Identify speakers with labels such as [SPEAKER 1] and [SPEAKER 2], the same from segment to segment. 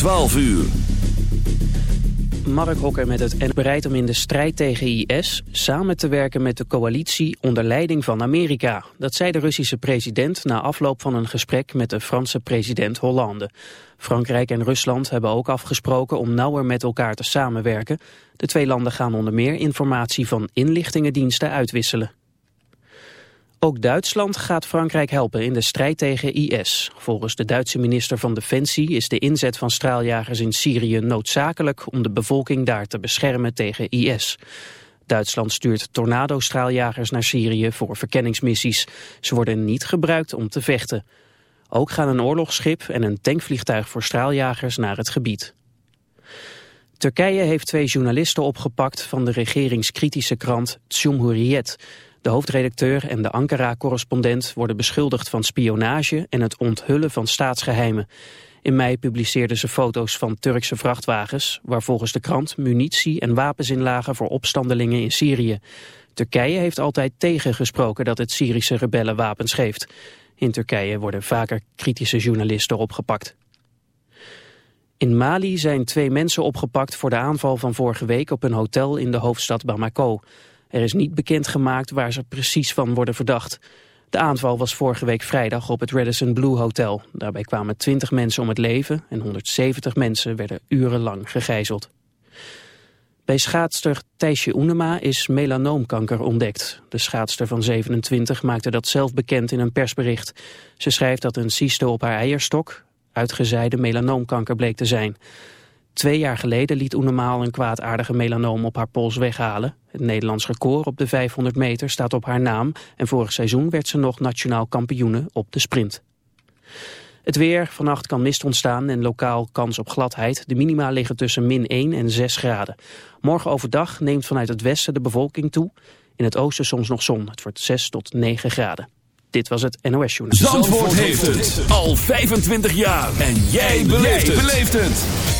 [SPEAKER 1] 12 uur.
[SPEAKER 2] Mark Hokker met het en bereid om in de strijd tegen IS samen te werken met de coalitie onder leiding van Amerika. Dat zei de Russische president na afloop van een gesprek met de Franse president Hollande. Frankrijk en Rusland hebben ook afgesproken om nauwer met elkaar te samenwerken. De twee landen gaan onder meer informatie van inlichtingendiensten uitwisselen. Ook Duitsland gaat Frankrijk helpen in de strijd tegen IS. Volgens de Duitse minister van Defensie is de inzet van straaljagers in Syrië noodzakelijk om de bevolking daar te beschermen tegen IS. Duitsland stuurt tornado-straaljagers naar Syrië voor verkenningsmissies. Ze worden niet gebruikt om te vechten. Ook gaan een oorlogsschip en een tankvliegtuig voor straaljagers naar het gebied. Turkije heeft twee journalisten opgepakt van de regeringskritische krant Cumhuriyet. De hoofdredacteur en de Ankara-correspondent worden beschuldigd van spionage en het onthullen van staatsgeheimen. In mei publiceerden ze foto's van Turkse vrachtwagens, waar volgens de krant munitie en wapens in lagen voor opstandelingen in Syrië. Turkije heeft altijd tegengesproken dat het Syrische rebellen wapens geeft. In Turkije worden vaker kritische journalisten opgepakt. In Mali zijn twee mensen opgepakt voor de aanval van vorige week op een hotel in de hoofdstad Bamako. Er is niet bekendgemaakt waar ze precies van worden verdacht. De aanval was vorige week vrijdag op het Radisson Blue Hotel. Daarbij kwamen 20 mensen om het leven en 170 mensen werden urenlang gegijzeld. Bij schaatster Thijsje Oenema is melanoomkanker ontdekt. De schaatster van 27 maakte dat zelf bekend in een persbericht. Ze schrijft dat een cyste op haar eierstok uitgezaaide melanoomkanker bleek te zijn. Twee jaar geleden liet Oenemaal een kwaadaardige melanoom op haar pols weghalen. Het Nederlands record op de 500 meter staat op haar naam... en vorig seizoen werd ze nog nationaal kampioene op de sprint. Het weer, vannacht kan mist ontstaan en lokaal kans op gladheid. De minima liggen tussen min 1 en 6 graden. Morgen overdag neemt vanuit het westen de bevolking toe. In het oosten soms nog zon. Het wordt 6 tot 9 graden. Dit was het NOS Journal.
[SPEAKER 1] Zandvoort, Zandvoort heeft het al 25 jaar. En jij beleeft het.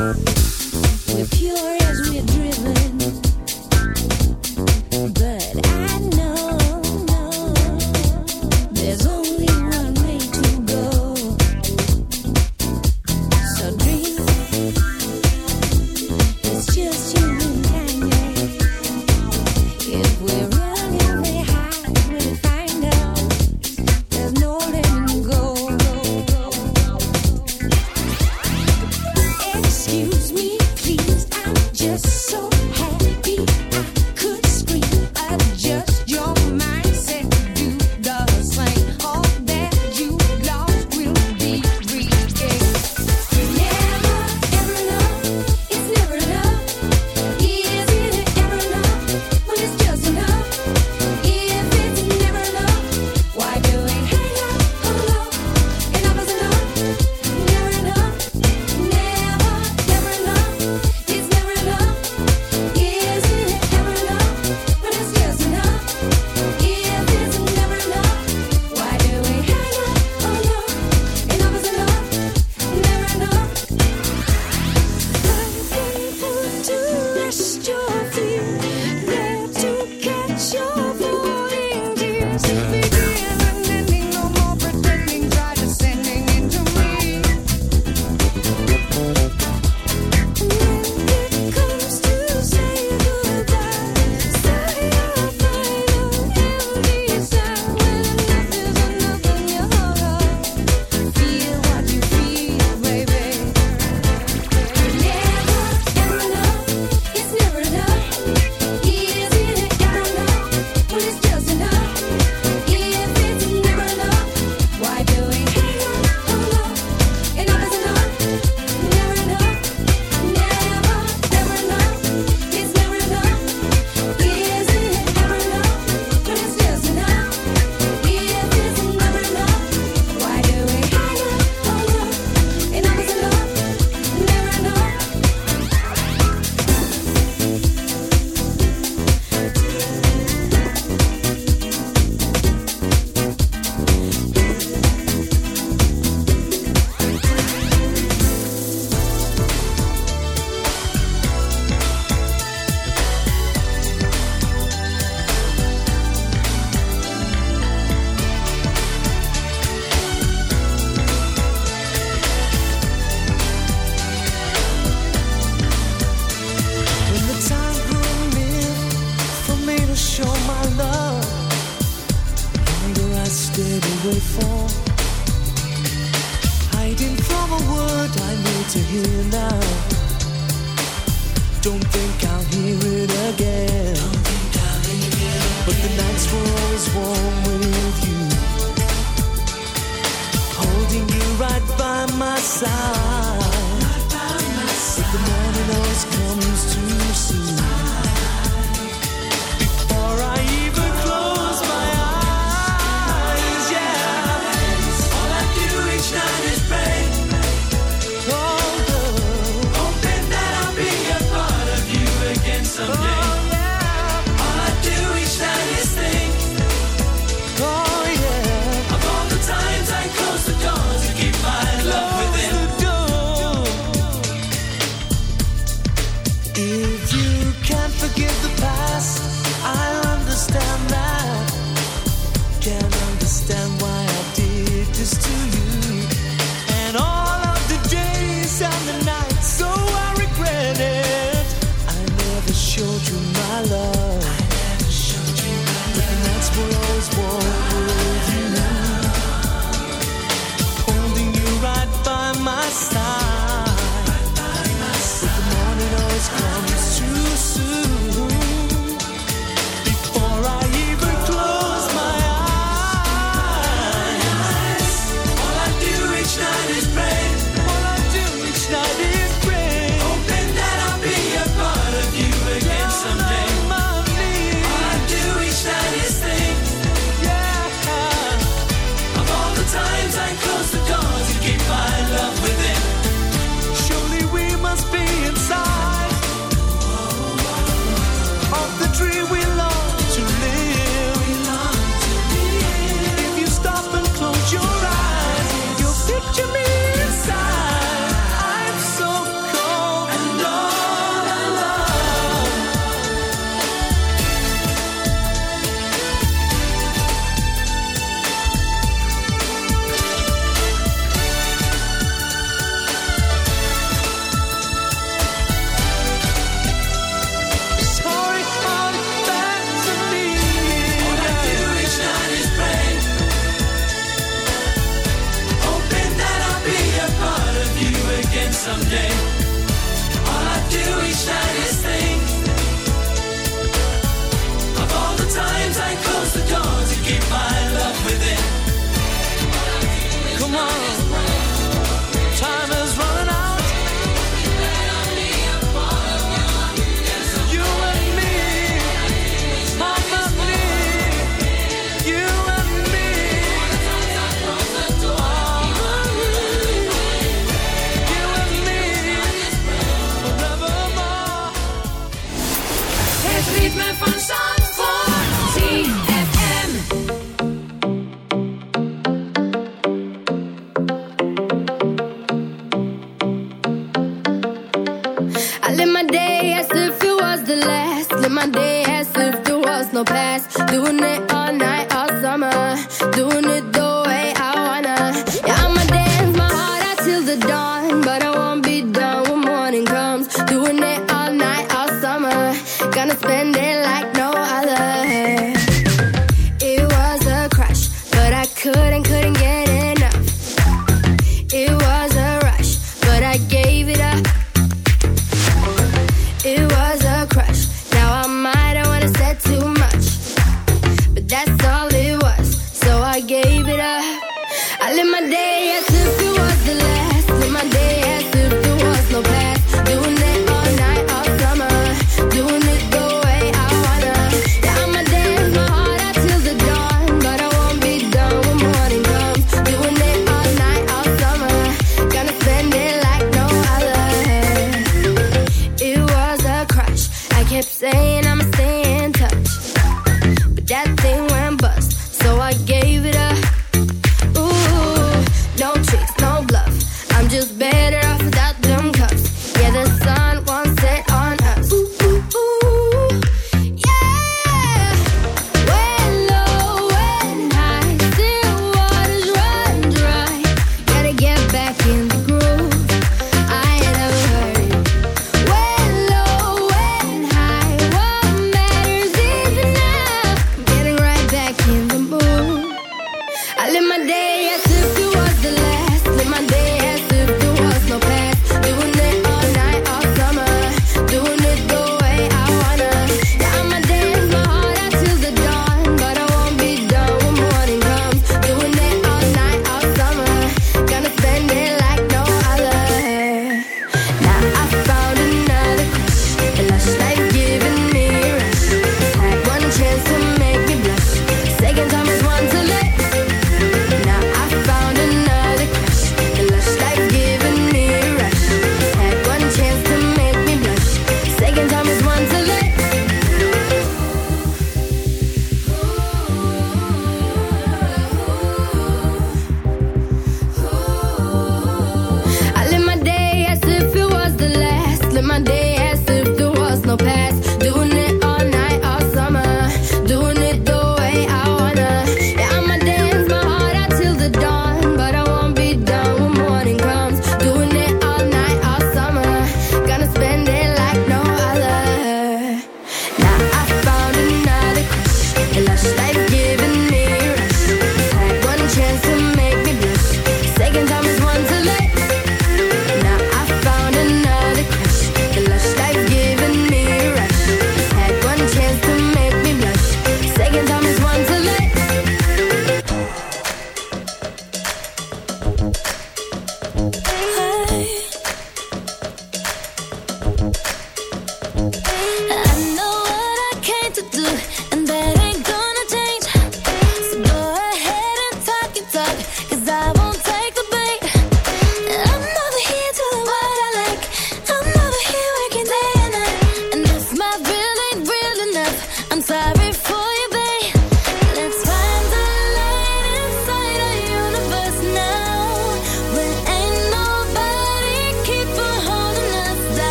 [SPEAKER 1] Bye.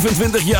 [SPEAKER 1] 25 jaar.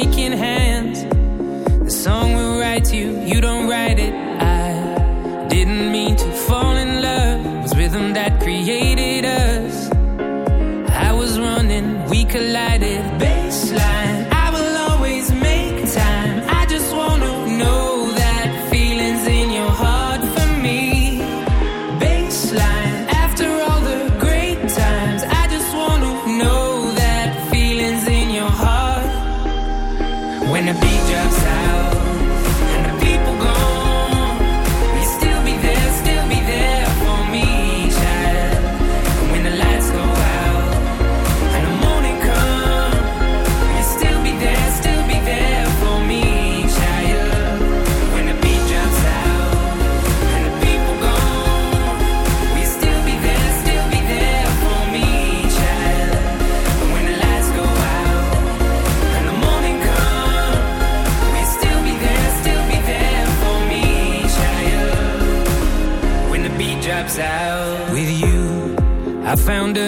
[SPEAKER 3] shaking hands. The song will write you, you don't write it. I didn't mean to fall in love. It was rhythm that created us. I was running, we collided.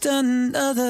[SPEAKER 3] just another,